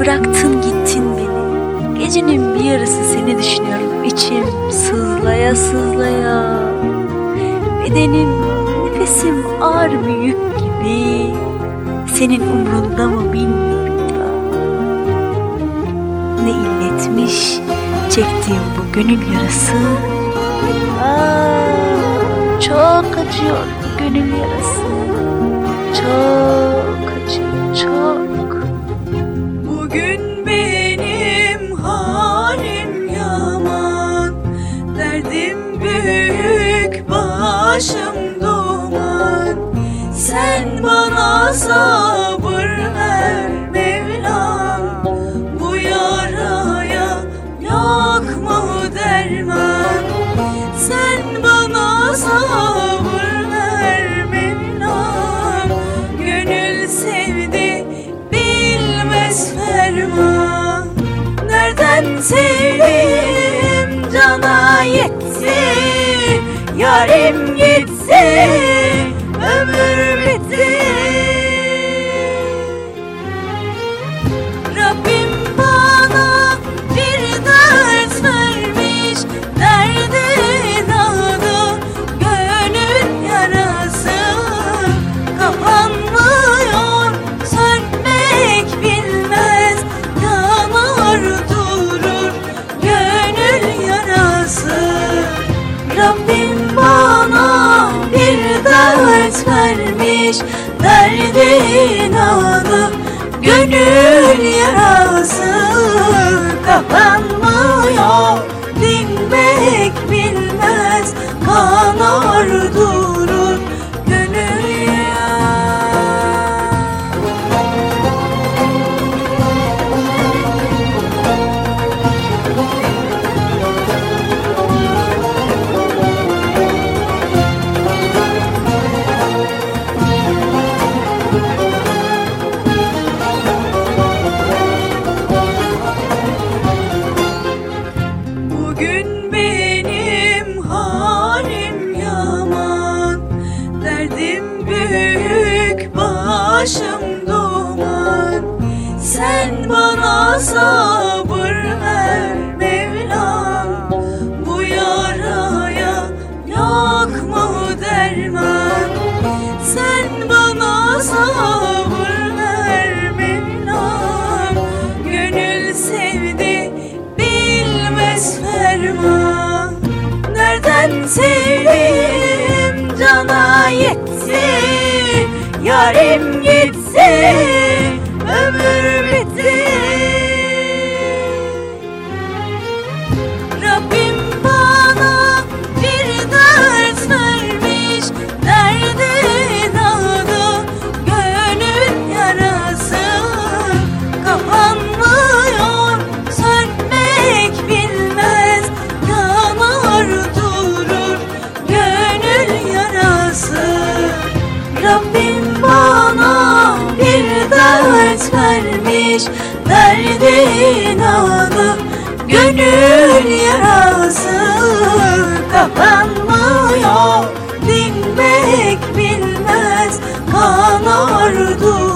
Bıraktın gittin beni. Gecenin bir yarısı seni düşünüyorum. İçim sızlaya sızlaya. Bedenim nefesim ağır bir yük gibi. Senin umrunda mı bilmiyorum da. Ne illetmiş çektiğim bu gönül yarası? Aa, Çok acıyor gönül yarası. Çok acıyor çok Sen bana sabır ver Mevlam Bu yaraya yok mu derman? Sen bana sabır ver Mevlam Gönül sevdi bilmez ferman. Nereden sevdim cana yetti. Yarim gitti ömür vermiş Derdin adı gönül yarası. Kapanmıyor dinmek bilmez Kanar durur bana sabır ver Mevlam Bu yaraya yok mu derman. Sen bana sabır ver Mevlam Gönül sevdi bilmez ferman. Nereden sevdim cana yetti. Yarim gitti geçmiş Derdin alıp gönül yarası Kapanmıyor. Dinmek bilmez kanar dur.